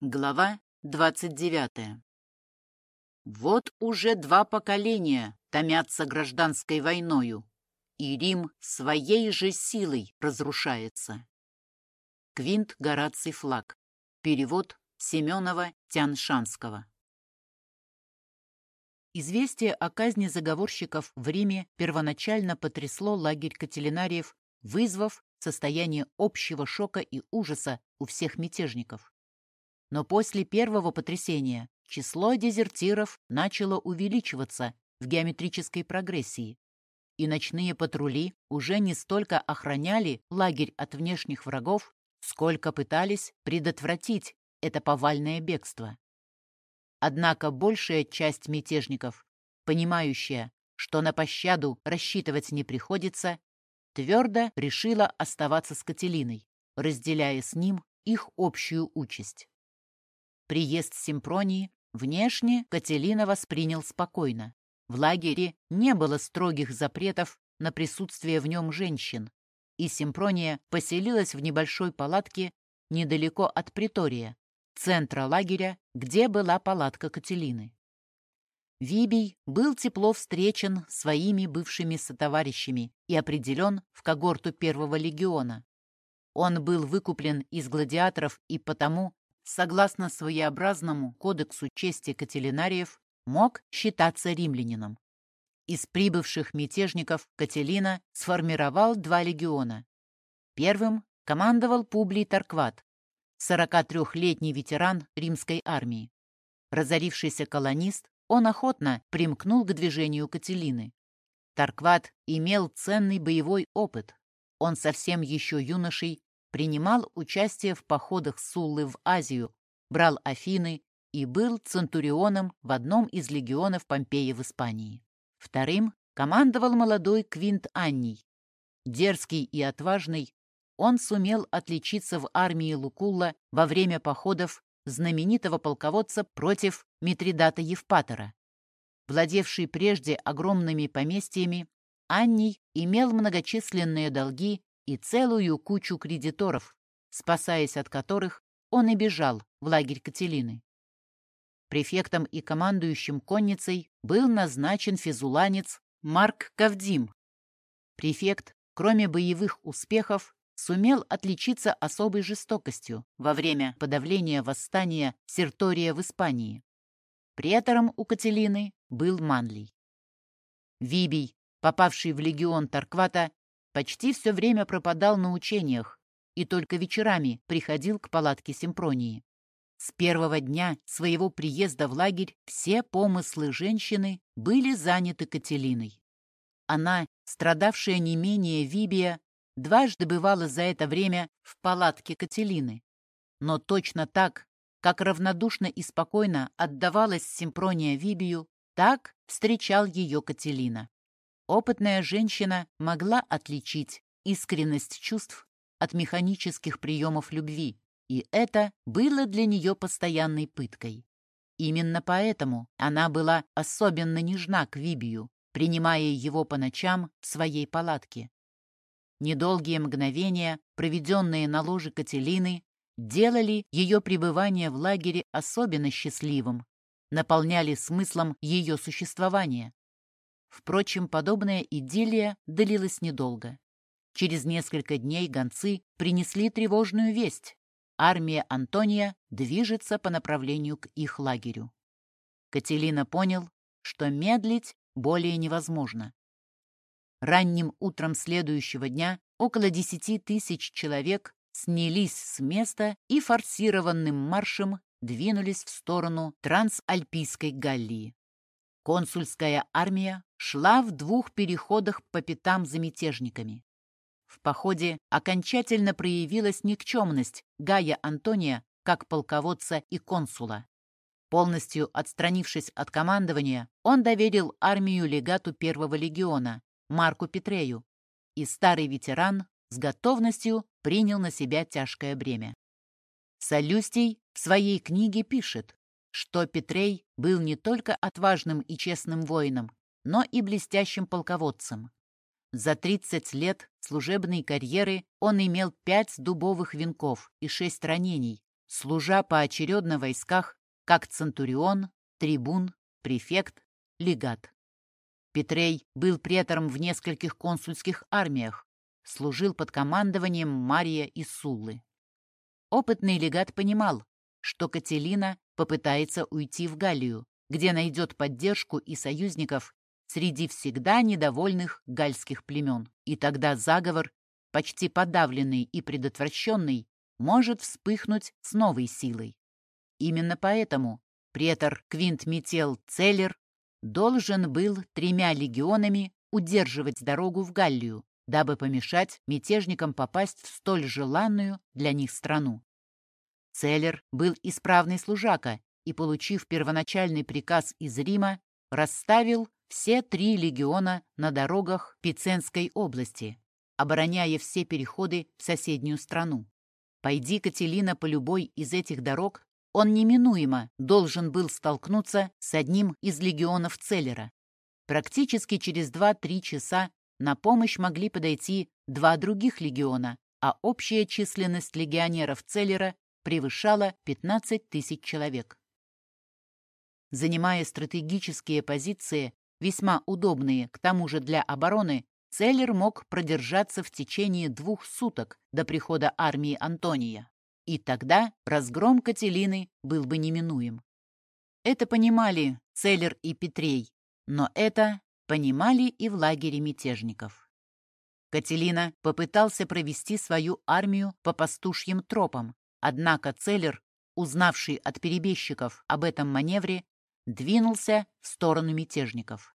Глава 29. Вот уже два поколения томятся гражданской войною, и Рим своей же силой разрушается. Квинт Гораций Флаг. Перевод Семенова Тяншанского. Известие о казни заговорщиков в Риме первоначально потрясло лагерь Кателинариев, вызвав состояние общего шока и ужаса у всех мятежников. Но после первого потрясения число дезертиров начало увеличиваться в геометрической прогрессии, и ночные патрули уже не столько охраняли лагерь от внешних врагов, сколько пытались предотвратить это повальное бегство. Однако большая часть мятежников, понимающая, что на пощаду рассчитывать не приходится, твердо решила оставаться с Кателиной, разделяя с ним их общую участь. Приезд Симпронии внешне Кателина воспринял спокойно. В лагере не было строгих запретов на присутствие в нем женщин, и Симпрония поселилась в небольшой палатке недалеко от притория, центра лагеря, где была палатка Кателины. Вибий был тепло встречен своими бывшими сотоварищами и определен в когорту первого легиона. Он был выкуплен из гладиаторов и потому согласно своеобразному кодексу чести Кателинариев, мог считаться римлянином. Из прибывших мятежников Кателина сформировал два легиона. Первым командовал Публий Таркват, 43-летний ветеран римской армии. Разорившийся колонист, он охотно примкнул к движению Кателины. Таркват имел ценный боевой опыт. Он совсем еще юношей принимал участие в походах Суллы в Азию, брал Афины и был центурионом в одном из легионов Помпея в Испании. Вторым командовал молодой Квинт Анний. Дерзкий и отважный, он сумел отличиться в армии Лукулла во время походов знаменитого полководца против Митридата Евпатора. Владевший прежде огромными поместьями, Анний имел многочисленные долги и целую кучу кредиторов, спасаясь от которых он и бежал в лагерь Кателины. Префектом и командующим конницей был назначен физуланец Марк Кавдим. Префект, кроме боевых успехов, сумел отличиться особой жестокостью во время подавления восстания Сертория в Испании. Претором у Кателины был Манлий. Вибий, попавший в легион Тарквата, почти все время пропадал на учениях и только вечерами приходил к палатке Симпронии. С первого дня своего приезда в лагерь все помыслы женщины были заняты Кателиной. Она, страдавшая не менее Вибия, дважды бывала за это время в палатке Кателины. Но точно так, как равнодушно и спокойно отдавалась Симпрония Вибию, так встречал ее Кателина. Опытная женщина могла отличить искренность чувств от механических приемов любви, и это было для нее постоянной пыткой. Именно поэтому она была особенно нежна к Вибию, принимая его по ночам в своей палатке. Недолгие мгновения, проведенные на ложе Кателины, делали ее пребывание в лагере особенно счастливым, наполняли смыслом ее существования. Впрочем, подобная идиллия длилась недолго. Через несколько дней гонцы принесли тревожную весть. Армия Антония движется по направлению к их лагерю. Кателина понял, что медлить более невозможно. Ранним утром следующего дня около десяти тысяч человек снялись с места и форсированным маршем двинулись в сторону Трансальпийской Галлии. Консульская армия шла в двух переходах по пятам за мятежниками. В походе окончательно проявилась никчемность Гая Антония как полководца и консула. Полностью отстранившись от командования, он доверил армию легату первого легиона, Марку Петрею, и старый ветеран с готовностью принял на себя тяжкое бремя. Солюстий в своей книге пишет, что Петрей был не только отважным и честным воином, но и блестящим полководцем. За 30 лет служебной карьеры он имел пять дубовых венков и шесть ранений, служа поочередно в войсках как центурион, трибун, префект, легат. Петрей был претором в нескольких консульских армиях, служил под командованием Мария и Суллы. Опытный легат понимал, что Кателина попытается уйти в Галлию, где найдет поддержку и союзников среди всегда недовольных гальских племен. И тогда заговор, почти подавленный и предотвращенный, может вспыхнуть с новой силой. Именно поэтому претор Квинт Метел Целлер должен был тремя легионами удерживать дорогу в Галлию, дабы помешать мятежникам попасть в столь желанную для них страну. Целлер был исправный служака и, получив первоначальный приказ из Рима, расставил все три легиона на дорогах Пиценской области, обороняя все переходы в соседнюю страну. Пойди Кателина по любой из этих дорог, он неминуемо должен был столкнуться с одним из легионов Целлера. Практически через 2-3 часа на помощь могли подойти два других легиона, а общая численность легионеров Целлера превышала 15 тысяч человек. Занимая стратегические позиции, весьма удобные к тому же для обороны, Целлер мог продержаться в течение двух суток до прихода армии Антония. И тогда разгром Кателины был бы неминуем. Это понимали Целлер и Петрей, но это понимали и в лагере мятежников. Кателина попытался провести свою армию по пастушьим тропам, однако Целлер, узнавший от перебежчиков об этом маневре, двинулся в сторону мятежников.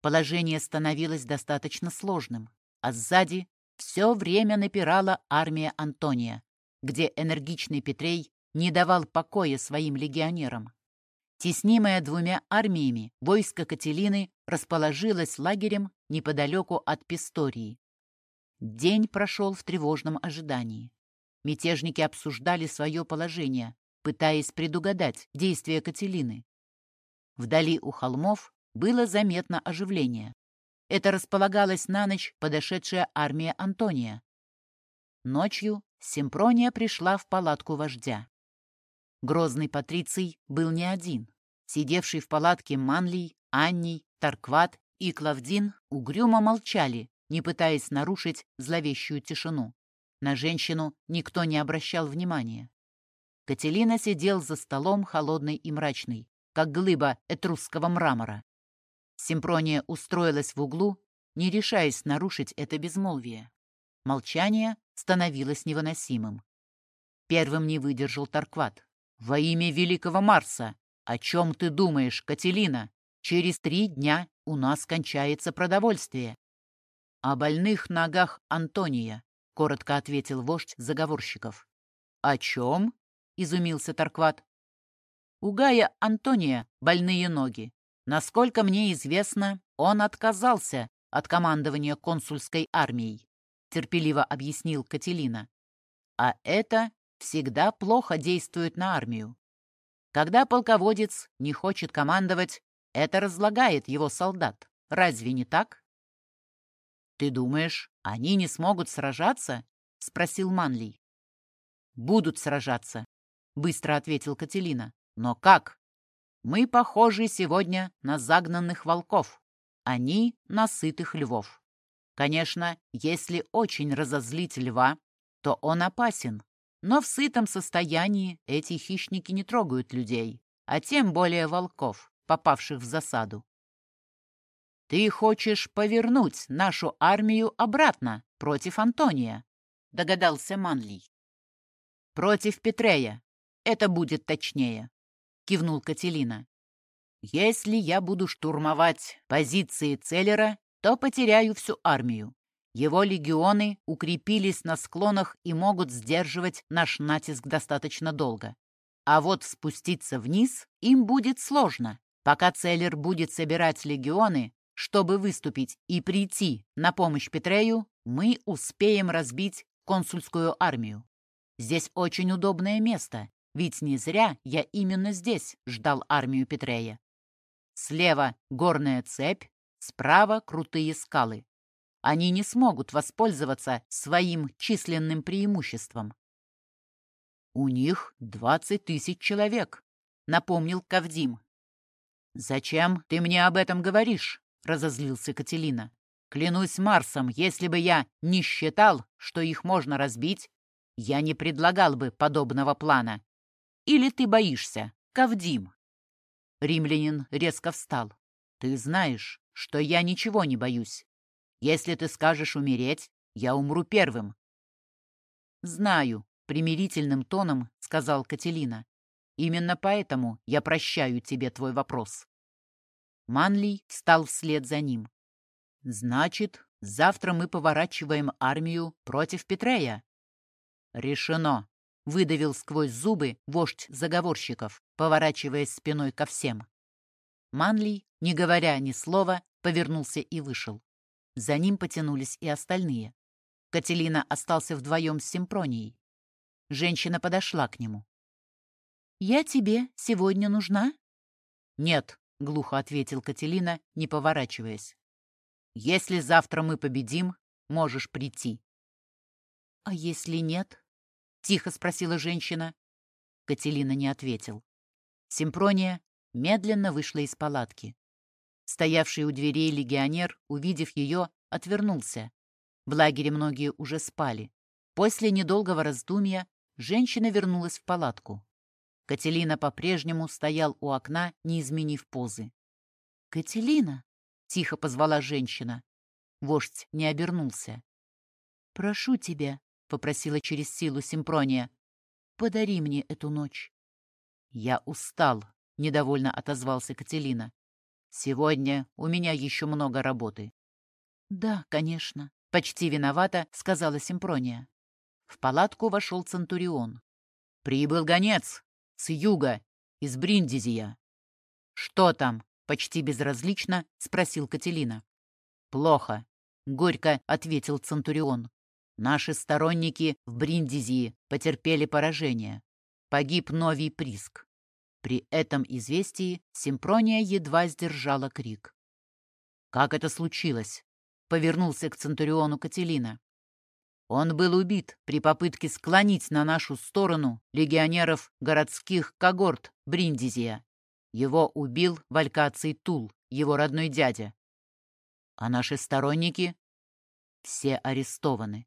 Положение становилось достаточно сложным, а сзади все время напирала армия Антония, где энергичный Петрей не давал покоя своим легионерам. Теснимая двумя армиями, войско Кателины расположилось лагерем неподалеку от Пистории. День прошел в тревожном ожидании. Мятежники обсуждали свое положение, пытаясь предугадать действия Кателины. Вдали у холмов было заметно оживление. Это располагалась на ночь подошедшая армия Антония. Ночью Симпрония пришла в палатку вождя. Грозный патриций был не один. Сидевший в палатке Манлий, Анний, Таркват и Клавдин угрюмо молчали, не пытаясь нарушить зловещую тишину. На женщину никто не обращал внимания. Кателина сидел за столом холодный и мрачный как глыба этрусского мрамора. Симпрония устроилась в углу, не решаясь нарушить это безмолвие. Молчание становилось невыносимым. Первым не выдержал Таркват. «Во имя великого Марса! О чем ты думаешь, Кателина? Через три дня у нас кончается продовольствие». «О больных ногах Антония», — коротко ответил вождь заговорщиков. «О чем?» — изумился Таркват. У Гая Антония больные ноги. Насколько мне известно, он отказался от командования консульской армией, терпеливо объяснил Кателина. А это всегда плохо действует на армию. Когда полководец не хочет командовать, это разлагает его солдат. Разве не так? «Ты думаешь, они не смогут сражаться?» — спросил Манлий. «Будут сражаться», — быстро ответил Кателина. Но как? Мы похожи сегодня на загнанных волков. Они на сытых львов. Конечно, если очень разозлить льва, то он опасен. Но в сытом состоянии эти хищники не трогают людей, а тем более волков, попавших в засаду. «Ты хочешь повернуть нашу армию обратно против Антония», — догадался Манлий. «Против Петрея. Это будет точнее. — кивнул Кателина. «Если я буду штурмовать позиции Целлера, то потеряю всю армию. Его легионы укрепились на склонах и могут сдерживать наш натиск достаточно долго. А вот спуститься вниз им будет сложно. Пока Целлер будет собирать легионы, чтобы выступить и прийти на помощь Петрею, мы успеем разбить консульскую армию. Здесь очень удобное место, ведь не зря я именно здесь ждал армию Петрея. Слева горная цепь, справа крутые скалы. Они не смогут воспользоваться своим численным преимуществом. «У них двадцать тысяч человек», — напомнил Кавдим. «Зачем ты мне об этом говоришь?» — разозлился Кателина. «Клянусь Марсом, если бы я не считал, что их можно разбить, я не предлагал бы подобного плана. Или ты боишься, Кавдим?» Римлянин резко встал. «Ты знаешь, что я ничего не боюсь. Если ты скажешь умереть, я умру первым». «Знаю», — примирительным тоном сказал Кателина. «Именно поэтому я прощаю тебе твой вопрос». Манлий встал вслед за ним. «Значит, завтра мы поворачиваем армию против Петрея?» «Решено», — выдавил сквозь зубы вождь заговорщиков, поворачиваясь спиной ко всем. Манлий, не говоря ни слова, повернулся и вышел. За ним потянулись и остальные. Кателина остался вдвоем с Симпронией. Женщина подошла к нему. «Я тебе сегодня нужна?» «Нет», — глухо ответил Кателина, не поворачиваясь. «Если завтра мы победим, можешь прийти». «А если нет?» — тихо спросила женщина. Кателина не ответил. Симпрония медленно вышла из палатки. Стоявший у дверей легионер, увидев ее, отвернулся. В лагере многие уже спали. После недолгого раздумья женщина вернулась в палатку. Кателина по-прежнему стоял у окна, не изменив позы. «Кателина!» — тихо позвала женщина. Вождь не обернулся. «Прошу тебя, попросила через силу Симпрония. «Подари мне эту ночь». «Я устал», — недовольно отозвался Кателина. «Сегодня у меня еще много работы». «Да, конечно», — почти виновата, сказала Симпрония. В палатку вошел Центурион. «Прибыл гонец с юга, из Бриндизия». «Что там?» — почти безразлично спросил Кателина. «Плохо», — горько ответил Центурион. Наши сторонники в Бриндизии потерпели поражение. Погиб Новий Приск. При этом известии Симпрония едва сдержала крик. «Как это случилось?» — повернулся к Центуриону Кателина. Он был убит при попытке склонить на нашу сторону легионеров городских когорт Бриндизия. Его убил Валькаций Тул, его родной дядя. А наши сторонники все арестованы.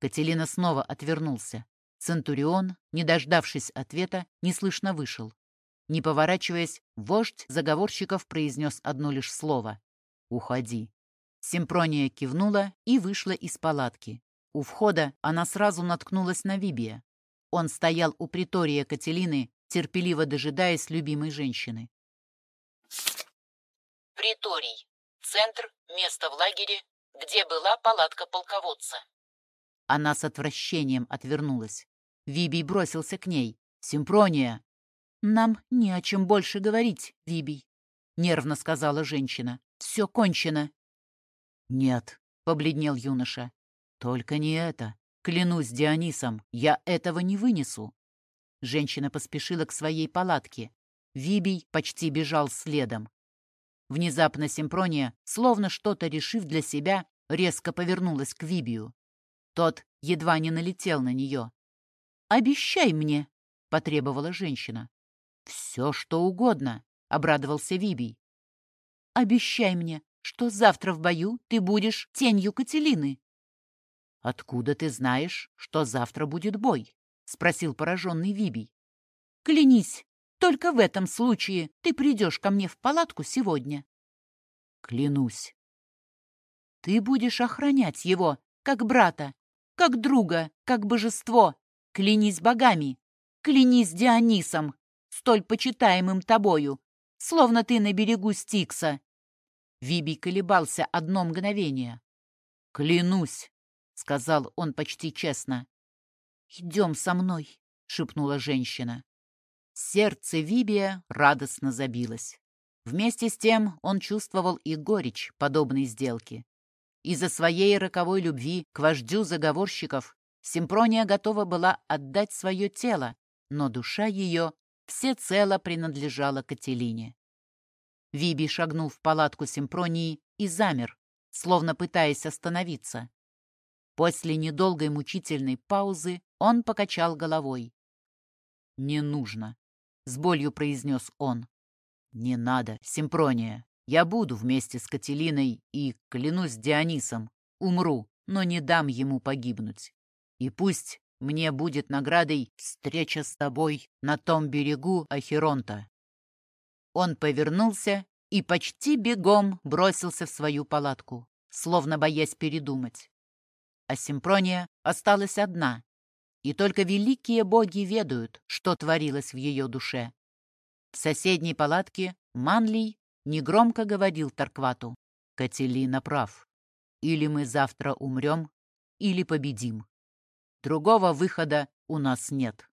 Кателина снова отвернулся. Центурион, не дождавшись ответа, неслышно вышел. Не поворачиваясь, вождь заговорщиков произнес одно лишь слово «Уходи». Симпрония кивнула и вышла из палатки. У входа она сразу наткнулась на Вибия. Он стоял у притория Кателины, терпеливо дожидаясь любимой женщины. Приторий. Центр, место в лагере, где была палатка полководца. Она с отвращением отвернулась. Вибий бросился к ней. «Симпрония!» «Нам не о чем больше говорить, Вибий», — нервно сказала женщина. «Все кончено». «Нет», — побледнел юноша. «Только не это. Клянусь Дионисом, я этого не вынесу». Женщина поспешила к своей палатке. Вибий почти бежал следом. Внезапно Симпрония, словно что-то решив для себя, резко повернулась к Вибию. Тот едва не налетел на нее. «Обещай мне!» — потребовала женщина. «Все, что угодно!» — обрадовался Вибий. «Обещай мне, что завтра в бою ты будешь тенью Кателины!» «Откуда ты знаешь, что завтра будет бой?» — спросил пораженный Вибий. «Клянись, только в этом случае ты придешь ко мне в палатку сегодня». «Клянусь». «Ты будешь охранять его, как брата, как друга, как божество. Клянись богами, клянись Дионисом, столь почитаемым тобою, словно ты на берегу Стикса. Вибий колебался одно мгновение. «Клянусь», — сказал он почти честно. «Идем со мной», — шепнула женщина. Сердце Вибия радостно забилось. Вместе с тем он чувствовал и горечь подобной сделки. Из-за своей роковой любви к вождю заговорщиков Симпрония готова была отдать свое тело, но душа ее всецело принадлежала Кателине. Виби шагнул в палатку Симпронии и замер, словно пытаясь остановиться. После недолгой мучительной паузы Он покачал головой. «Не нужно», — с болью произнес он. «Не надо, Симпрония. Я буду вместе с Кателиной и, клянусь Дионисом, умру, но не дам ему погибнуть. И пусть мне будет наградой встреча с тобой на том берегу Ахеронта». Он повернулся и почти бегом бросился в свою палатку, словно боясь передумать. А Симпрония осталась одна, и только великие боги ведают, что творилось в ее душе. В соседней палатке Манлий негромко говорил Тарквату. «Кателина прав. Или мы завтра умрем, или победим. Другого выхода у нас нет».